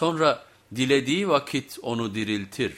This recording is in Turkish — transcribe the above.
Sonra dilediği vakit onu diriltir.